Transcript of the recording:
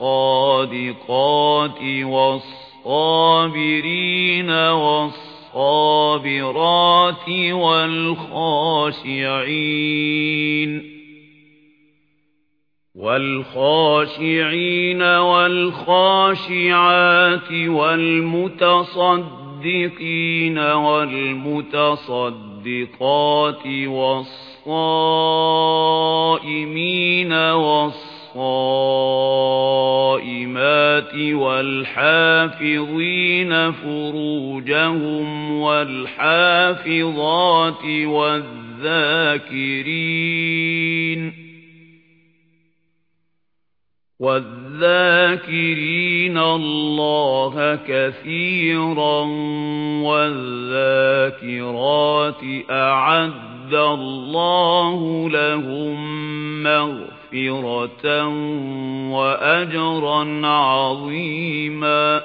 وَالصَّادِقَاتِ وَالصَّابِرِينَ وَالصَّابِرَاتِ الصابرات والخاشعين والخاشعين والخاشعات والمتصدقين والمتصدقات والصائمين والصائمين والحافظين فروجهم والحافظات والذاكرين والذاكرين الله كثيرا والذاكرات أعد الله لهم مغفرة وأجرا عظيما